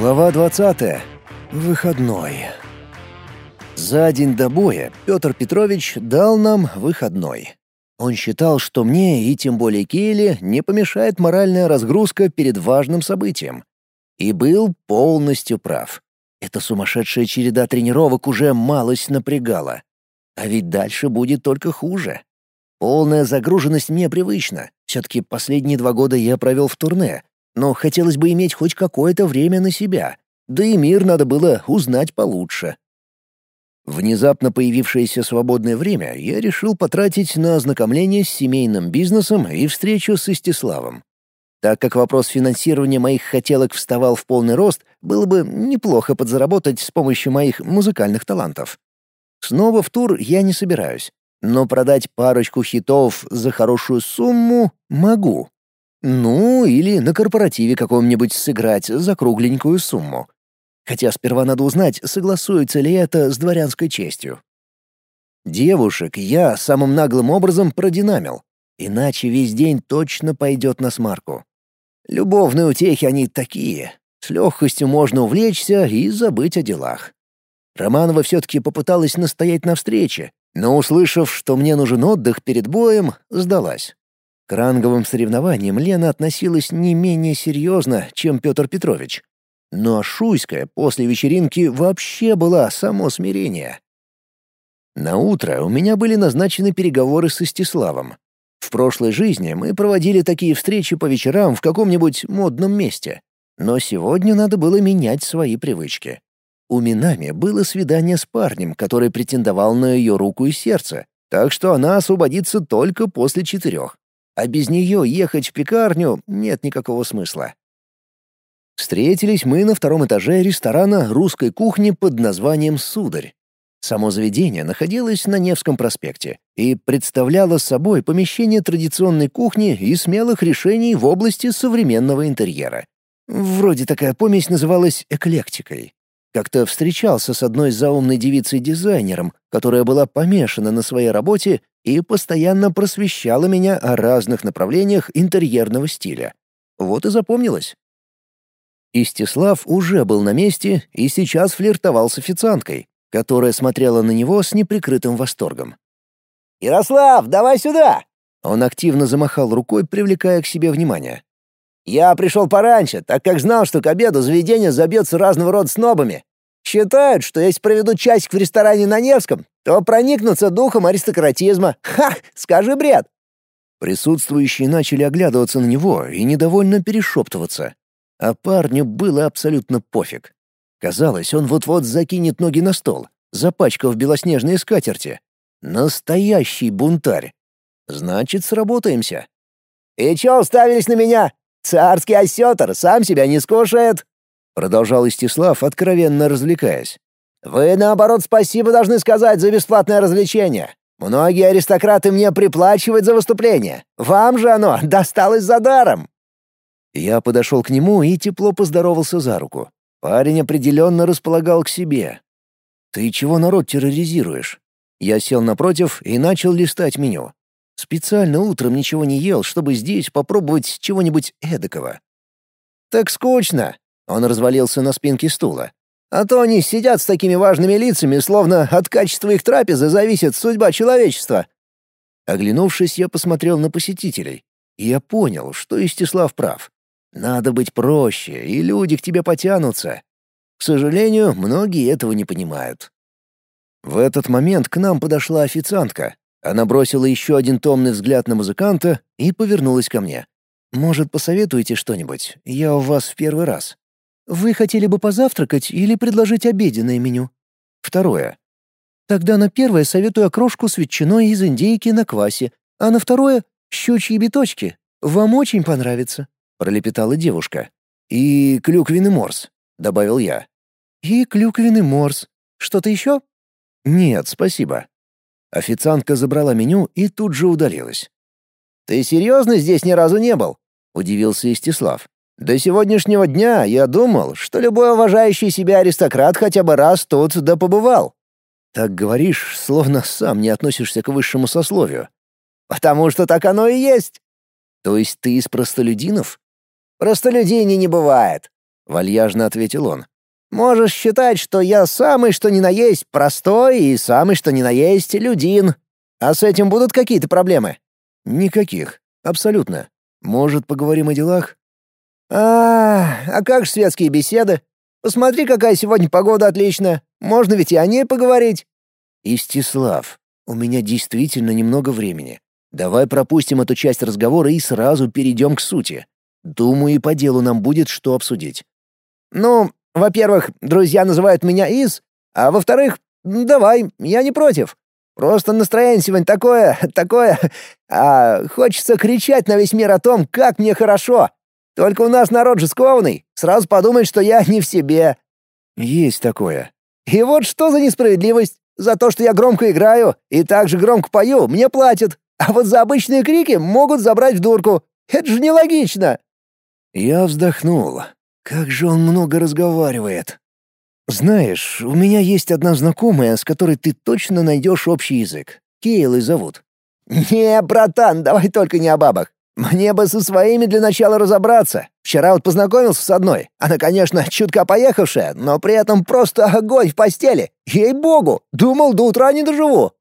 Глава 20. Выходной. За день до боя Петр Петрович дал нам выходной. Он считал, что мне и тем более Келли не помешает моральная разгрузка перед важным событием. И был полностью прав. Эта сумасшедшая череда тренировок уже малость напрягала. А ведь дальше будет только хуже. Полная загруженность мне привычна. Все-таки последние два года я провел в турне, но хотелось бы иметь хоть какое-то время на себя. Да и мир надо было узнать получше. Внезапно появившееся свободное время я решил потратить на ознакомление с семейным бизнесом и встречу с Истиславом. Так как вопрос финансирования моих хотелок вставал в полный рост, было бы неплохо подзаработать с помощью моих музыкальных талантов. Снова в тур я не собираюсь, но продать парочку хитов за хорошую сумму могу. Ну, или на корпоративе каком-нибудь сыграть за кругленькую сумму. Хотя сперва надо узнать, согласуется ли это с дворянской честью. Девушек я самым наглым образом продинамил, иначе весь день точно пойдет на смарку. Любовные утехи они такие. С легкостью можно увлечься и забыть о делах. Романова все-таки попыталась настоять на встрече, но, услышав, что мне нужен отдых перед боем, сдалась. К ранговым соревнованиям Лена относилась не менее серьезно, чем Петр Петрович. Но Шуйская после вечеринки вообще была само смирение. На утро у меня были назначены переговоры с Истиславом. В прошлой жизни мы проводили такие встречи по вечерам в каком-нибудь модном месте. Но сегодня надо было менять свои привычки. У Минами было свидание с парнем, который претендовал на ее руку и сердце, так что она освободится только после четырех а без нее ехать в пекарню нет никакого смысла. Встретились мы на втором этаже ресторана русской кухни под названием «Сударь». Само заведение находилось на Невском проспекте и представляло собой помещение традиционной кухни и смелых решений в области современного интерьера. Вроде такая помесь называлась эклектикой. Как-то встречался с одной заумной девицей-дизайнером, которая была помешана на своей работе и постоянно просвещала меня о разных направлениях интерьерного стиля. Вот и запомнилось. Истислав уже был на месте и сейчас флиртовал с официанткой, которая смотрела на него с неприкрытым восторгом. «Ярослав, давай сюда!» Он активно замахал рукой, привлекая к себе внимание. Я пришел пораньше, так как знал, что к обеду заведение забьется разного рода снобами. Считают, что если проведу часик в ресторане на Невском, то проникнутся духом аристократизма. Ха! Скажи бред!» Присутствующие начали оглядываться на него и недовольно перешептываться. А парню было абсолютно пофиг. Казалось, он вот-вот закинет ноги на стол, запачкав белоснежные скатерти. Настоящий бунтарь. Значит, сработаемся. «И чё уставились на меня? Царский осетр сам себя не скушает!» Продолжал Истислав, откровенно развлекаясь. «Вы, наоборот, спасибо должны сказать за бесплатное развлечение. Многие аристократы мне приплачивают за выступление. Вам же оно досталось за даром!» Я подошел к нему и тепло поздоровался за руку. Парень определенно располагал к себе. «Ты чего народ терроризируешь?» Я сел напротив и начал листать меню. Специально утром ничего не ел, чтобы здесь попробовать чего-нибудь эдакого. «Так скучно!» — он развалился на спинке стула. «А то они сидят с такими важными лицами, словно от качества их трапезы зависит судьба человечества». Оглянувшись, я посмотрел на посетителей, и я понял, что Истислав прав. Надо быть проще, и люди к тебе потянутся. К сожалению, многие этого не понимают. В этот момент к нам подошла официантка, она бросила еще один томный взгляд на музыканта и повернулась ко мне. «Может, посоветуете что-нибудь? Я у вас в первый раз». «Вы хотели бы позавтракать или предложить обеденное меню?» «Второе». «Тогда на первое советую окрошку с ветчиной из индейки на квасе, а на второе — щучьи биточки. Вам очень понравится», — пролепетала девушка. «И клюквенный морс», — добавил я. «И клюквенный морс. Что-то еще?» «Нет, спасибо». Официантка забрала меню и тут же удалилась. «Ты серьезно здесь ни разу не был?» — удивился Истислав. «До сегодняшнего дня я думал, что любой уважающий себя аристократ хотя бы раз тут да побывал». «Так говоришь, словно сам не относишься к высшему сословию». «Потому что так оно и есть». «То есть ты из простолюдинов?» «Простолюдине не бывает. вальяжно ответил он. Можешь считать, что я самый что ни на есть простой и самый что ни на есть людин. А с этим будут какие-то проблемы? Никаких. Абсолютно. Может, поговорим о делах? А, а как же светские беседы? Посмотри, какая сегодня погода отличная. Можно ведь и о ней поговорить. Истислав, у меня действительно немного времени. Давай пропустим эту часть разговора и сразу перейдем к сути. Думаю, и по делу нам будет что обсудить. Ну, во-первых, друзья называют меня Из, а во-вторых, давай, я не против. Просто настроение сегодня такое, такое... А хочется кричать на весь мир о том, как мне хорошо. Только у нас народ же скованный, сразу подумает, что я не в себе. Есть такое. И вот что за несправедливость. За то, что я громко играю и также громко пою, мне платят. А вот за обычные крики могут забрать в дурку. Это же нелогично. Я вздохнул. Как же он много разговаривает. Знаешь, у меня есть одна знакомая, с которой ты точно найдешь общий язык. Кейлой зовут. Не, братан, давай только не о бабах. Мне бы со своими для начала разобраться. Вчера вот познакомился с одной. Она, конечно, чутка поехавшая, но при этом просто огонь в постели. Ей-богу, думал, до утра не доживу.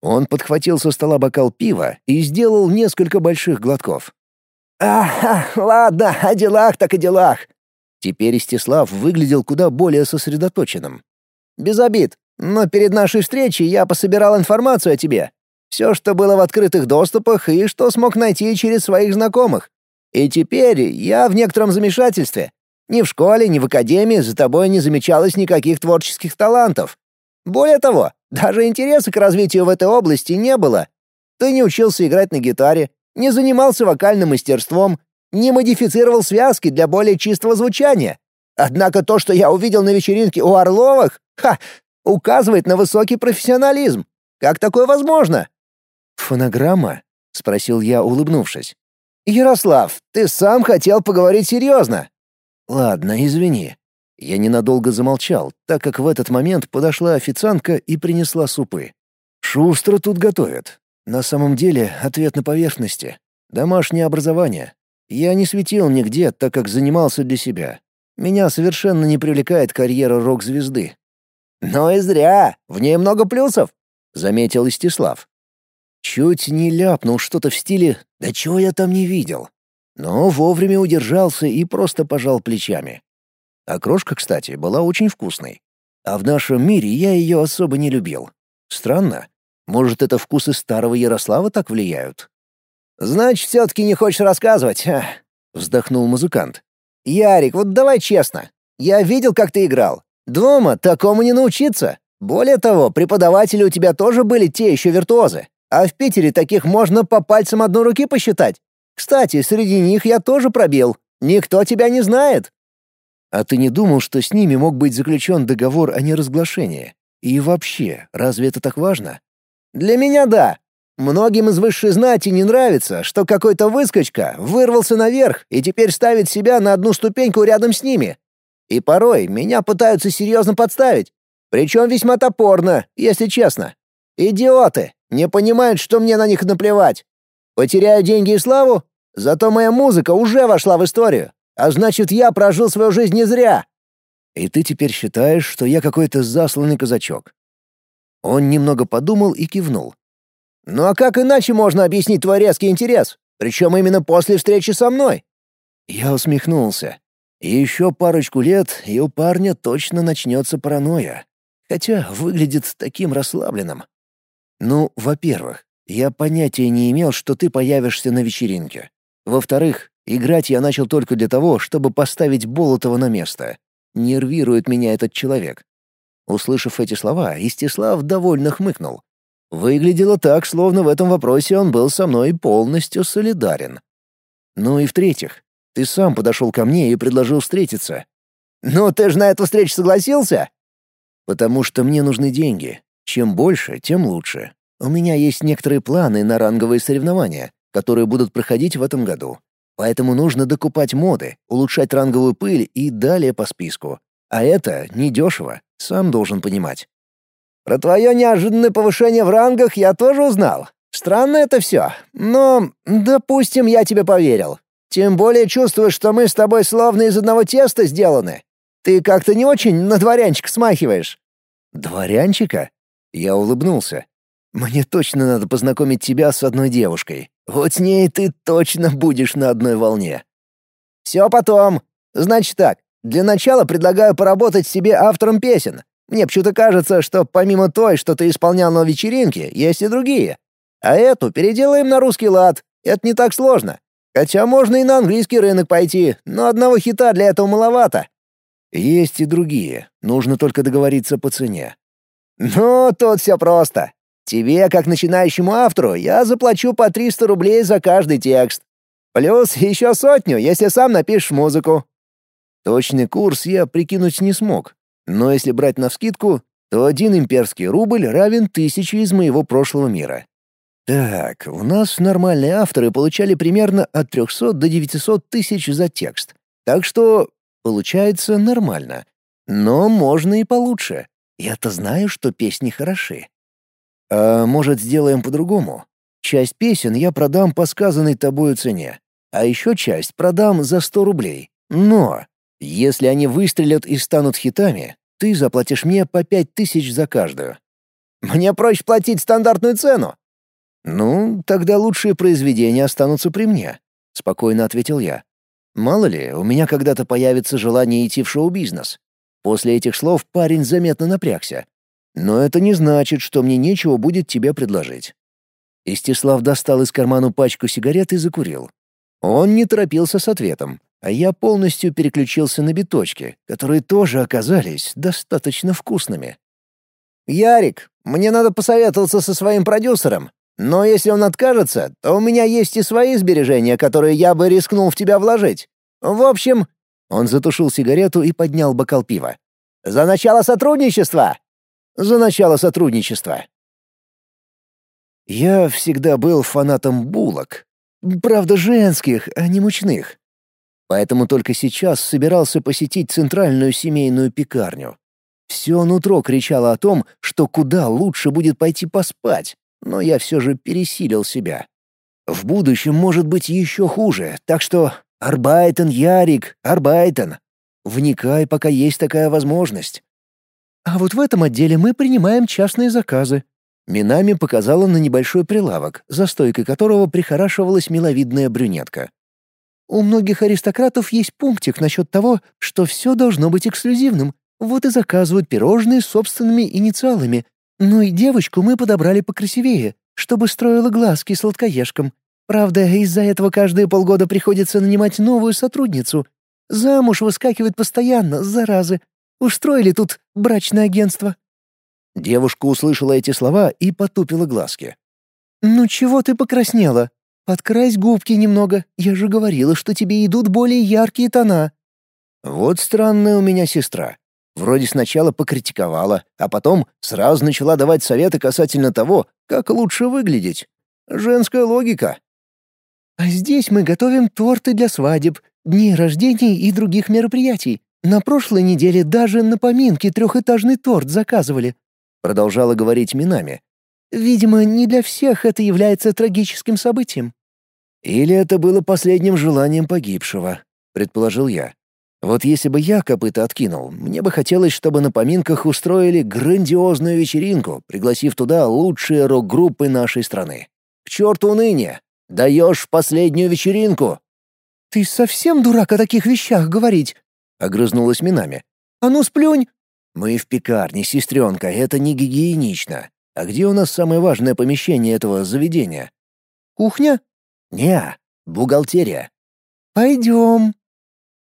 Он подхватил со стола бокал пива и сделал несколько больших глотков. «Ага, ладно, о делах так о делах. Теперь Истислав выглядел куда более сосредоточенным. «Без обид, но перед нашей встречей я пособирал информацию о тебе. Все, что было в открытых доступах и что смог найти через своих знакомых. И теперь я в некотором замешательстве. Ни в школе, ни в академии за тобой не замечалось никаких творческих талантов. Более того, даже интереса к развитию в этой области не было. Ты не учился играть на гитаре, не занимался вокальным мастерством, не модифицировал связки для более чистого звучания. Однако то, что я увидел на вечеринке у Орловых, ха, указывает на высокий профессионализм. Как такое возможно? Фонограмма? спросил я, улыбнувшись. Ярослав, ты сам хотел поговорить серьезно. Ладно, извини. Я ненадолго замолчал, так как в этот момент подошла официантка и принесла супы. Шустро тут готовят. На самом деле, ответ на поверхности. Домашнее образование. Я не светил нигде, так как занимался для себя. Меня совершенно не привлекает карьера рок-звезды. «Но и зря, в ней много плюсов», — заметил Истислав. Чуть не ляпнул что-то в стиле «Да чего я там не видел?» Но вовремя удержался и просто пожал плечами. А крошка, кстати, была очень вкусной. А в нашем мире я ее особо не любил. Странно. Может, это вкусы старого Ярослава так влияют? «Значит, все-таки не хочешь рассказывать?» — вздохнул музыкант. «Ярик, вот давай честно. Я видел, как ты играл. Дома такому не научиться. Более того, преподаватели у тебя тоже были те еще виртуозы. А в Питере таких можно по пальцам одной руки посчитать. Кстати, среди них я тоже пробил. Никто тебя не знает». «А ты не думал, что с ними мог быть заключен договор о неразглашении? И вообще, разве это так важно?» «Для меня — да. Многим из высшей знати не нравится, что какой-то выскочка вырвался наверх и теперь ставит себя на одну ступеньку рядом с ними. И порой меня пытаются серьезно подставить. Причем весьма топорно, если честно. Идиоты, не понимают, что мне на них наплевать. Потеряю деньги и славу, зато моя музыка уже вошла в историю. А значит, я прожил свою жизнь не зря. И ты теперь считаешь, что я какой-то засланный казачок? Он немного подумал и кивнул. Ну а как иначе можно объяснить твой резкий интерес? Причем именно после встречи со мной?» Я усмехнулся. еще парочку лет, и у парня точно начнется паранойя. Хотя выглядит таким расслабленным. Ну, во-первых, я понятия не имел, что ты появишься на вечеринке. Во-вторых, играть я начал только для того, чтобы поставить Болотова на место. Нервирует меня этот человек. Услышав эти слова, Истислав довольно хмыкнул. Выглядело так, словно в этом вопросе он был со мной полностью солидарен. Ну и в-третьих, ты сам подошел ко мне и предложил встретиться. «Ну, ты же на эту встречу согласился?» «Потому что мне нужны деньги. Чем больше, тем лучше. У меня есть некоторые планы на ранговые соревнования, которые будут проходить в этом году. Поэтому нужно докупать моды, улучшать ранговую пыль и далее по списку. А это недешево, сам должен понимать. Про твое неожиданное повышение в рангах я тоже узнал. Странно это все. Но, допустим, я тебе поверил. Тем более чувствуешь, что мы с тобой словно из одного теста сделаны. Ты как-то не очень на дворянчик смахиваешь». «Дворянчика?» Я улыбнулся. «Мне точно надо познакомить тебя с одной девушкой. Вот с ней ты точно будешь на одной волне». «Все потом. Значит так, для начала предлагаю поработать себе автором песен. Мне почему-то кажется, что помимо той, что ты исполнял на вечеринке, есть и другие. А эту переделаем на русский лад. Это не так сложно. Хотя можно и на английский рынок пойти, но одного хита для этого маловато. Есть и другие. Нужно только договориться по цене. Ну, тут все просто. Тебе, как начинающему автору, я заплачу по 300 рублей за каждый текст. Плюс еще сотню, если сам напишешь музыку. Точный курс я прикинуть не смог, но если брать навскидку, то один имперский рубль равен тысяче из моего прошлого мира. Так, у нас нормальные авторы получали примерно от 300 до 900 тысяч за текст. Так что получается нормально. Но можно и получше. Я-то знаю, что песни хороши. А может, сделаем по-другому? Часть песен я продам по сказанной тобою цене, а еще часть продам за 100 рублей. Но если они выстрелят и станут хитами, ты заплатишь мне по пять тысяч за каждую. Мне проще платить стандартную цену. Ну, тогда лучшие произведения останутся при мне, спокойно ответил я. Мало ли, у меня когда-то появится желание идти в шоу-бизнес. После этих слов парень заметно напрягся. Но это не значит, что мне нечего будет тебе предложить. Истислав достал из кармана пачку сигарет и закурил. Он не торопился с ответом, а я полностью переключился на биточки, которые тоже оказались достаточно вкусными. «Ярик, мне надо посоветоваться со своим продюсером, но если он откажется, то у меня есть и свои сбережения, которые я бы рискнул в тебя вложить. В общем...» Он затушил сигарету и поднял бокал пива. «За начало сотрудничества!» «За начало сотрудничества!» Я всегда был фанатом булок. Правда, женских, а не мучных. Поэтому только сейчас собирался посетить центральную семейную пекарню. Все нутро кричало о том, что куда лучше будет пойти поспать, но я все же пересилил себя. В будущем может быть еще хуже, так что арбайтен, Ярик, арбайтен. Вникай, пока есть такая возможность. А вот в этом отделе мы принимаем частные заказы. Минами показала на небольшой прилавок, за стойкой которого прихорашивалась миловидная брюнетка. У многих аристократов есть пунктик насчет того, что все должно быть эксклюзивным. Вот и заказывают пирожные с собственными инициалами. Ну и девочку мы подобрали покрасивее, чтобы строила глазки сладкоежкам. Правда, из-за этого каждые полгода приходится нанимать новую сотрудницу. Замуж выскакивает постоянно, заразы. Устроили тут брачное агентство». Девушка услышала эти слова и потупила глазки. «Ну чего ты покраснела? Подкрась губки немного. Я же говорила, что тебе идут более яркие тона». Вот странная у меня сестра. Вроде сначала покритиковала, а потом сразу начала давать советы касательно того, как лучше выглядеть. Женская логика. А здесь мы готовим торты для свадеб, дней рождений и других мероприятий. На прошлой неделе даже на поминке трехэтажный торт заказывали. Продолжала говорить Минами. Видимо, не для всех это является трагическим событием. Или это было последним желанием погибшего, предположил я. Вот если бы я копыта откинул, мне бы хотелось, чтобы на поминках устроили грандиозную вечеринку, пригласив туда лучшие рок-группы нашей страны. К черту уныние! Даешь последнюю вечеринку!» «Ты совсем дурак о таких вещах говорить?» — огрызнулась Минами. «А ну сплюнь!» «Мы в пекарне, сестренка, это не гигиенично. А где у нас самое важное помещение этого заведения?» «Кухня?» «Не, бухгалтерия». «Пойдем».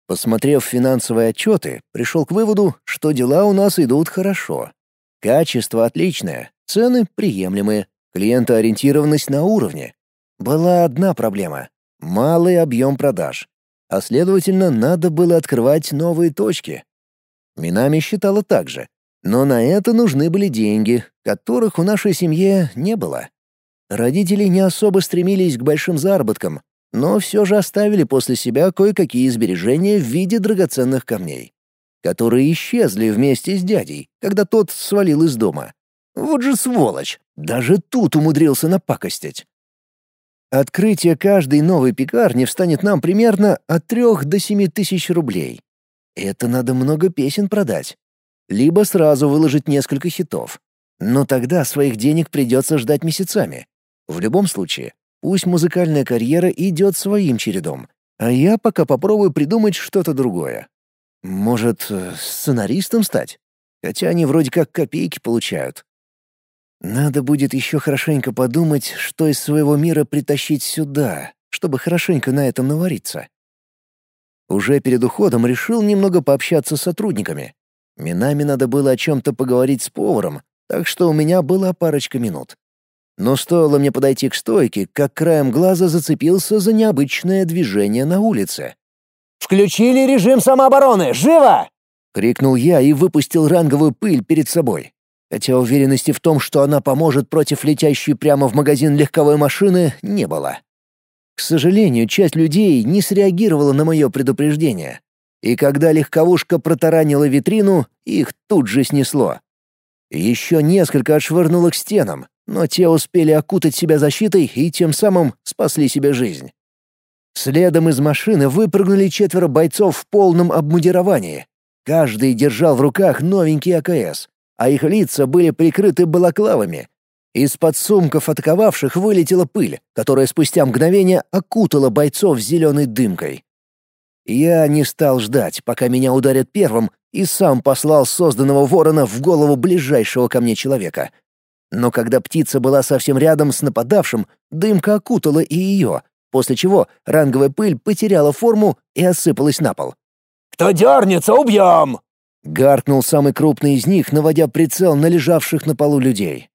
Посмотрев финансовые отчеты, пришел к выводу, что дела у нас идут хорошо. Качество отличное, цены приемлемые, клиентоориентированность на уровне. Была одна проблема — малый объем продаж, а следовательно, надо было открывать новые точки. Минами считала так же, но на это нужны были деньги, которых у нашей семьи не было. Родители не особо стремились к большим заработкам, но все же оставили после себя кое-какие сбережения в виде драгоценных камней, которые исчезли вместе с дядей, когда тот свалил из дома. Вот же сволочь! Даже тут умудрился напакостить. Открытие каждой новой пекарни встанет нам примерно от трех до семи тысяч рублей. Это надо много песен продать. Либо сразу выложить несколько хитов. Но тогда своих денег придется ждать месяцами. В любом случае, пусть музыкальная карьера идет своим чередом, а я пока попробую придумать что-то другое. Может, э, сценаристом стать? Хотя они вроде как копейки получают. Надо будет еще хорошенько подумать, что из своего мира притащить сюда, чтобы хорошенько на этом навариться. Уже перед уходом решил немного пообщаться с сотрудниками. Минами надо было о чем-то поговорить с поваром, так что у меня была парочка минут. Но стоило мне подойти к стойке, как краем глаза зацепился за необычное движение на улице. «Включили режим самообороны! Живо!» — крикнул я и выпустил ранговую пыль перед собой. Хотя уверенности в том, что она поможет против летящей прямо в магазин легковой машины, не было. К сожалению, часть людей не среагировала на мое предупреждение. И когда легковушка протаранила витрину, их тут же снесло. Еще несколько отшвырнуло к стенам, но те успели окутать себя защитой и тем самым спасли себе жизнь. Следом из машины выпрыгнули четверо бойцов в полном обмундировании. Каждый держал в руках новенький АКС, а их лица были прикрыты балаклавами. Из-под сумков атаковавших вылетела пыль, которая спустя мгновение окутала бойцов зеленой дымкой. Я не стал ждать, пока меня ударят первым, и сам послал созданного ворона в голову ближайшего ко мне человека. Но когда птица была совсем рядом с нападавшим, дымка окутала и ее, после чего ранговая пыль потеряла форму и осыпалась на пол. «Кто дернется, убьем!» Гаркнул самый крупный из них, наводя прицел на лежавших на полу людей.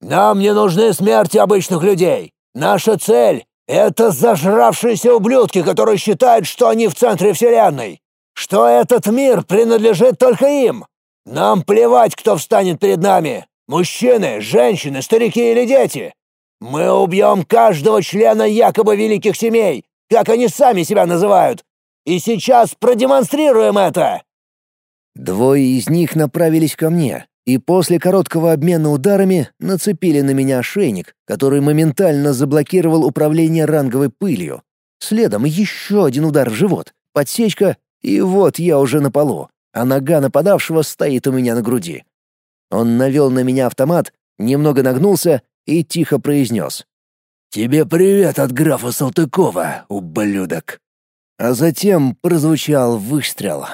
«Нам не нужны смерти обычных людей. Наша цель — это зажравшиеся ублюдки, которые считают, что они в центре Вселенной. Что этот мир принадлежит только им. Нам плевать, кто встанет перед нами. Мужчины, женщины, старики или дети. Мы убьем каждого члена якобы великих семей, как они сами себя называют. И сейчас продемонстрируем это!» Двое из них направились ко мне, и после короткого обмена ударами нацепили на меня ошейник, который моментально заблокировал управление ранговой пылью. Следом еще один удар в живот, подсечка, и вот я уже на полу, а нога нападавшего стоит у меня на груди. Он навел на меня автомат, немного нагнулся и тихо произнес. «Тебе привет от графа Салтыкова, ублюдок!» А затем прозвучал выстрел.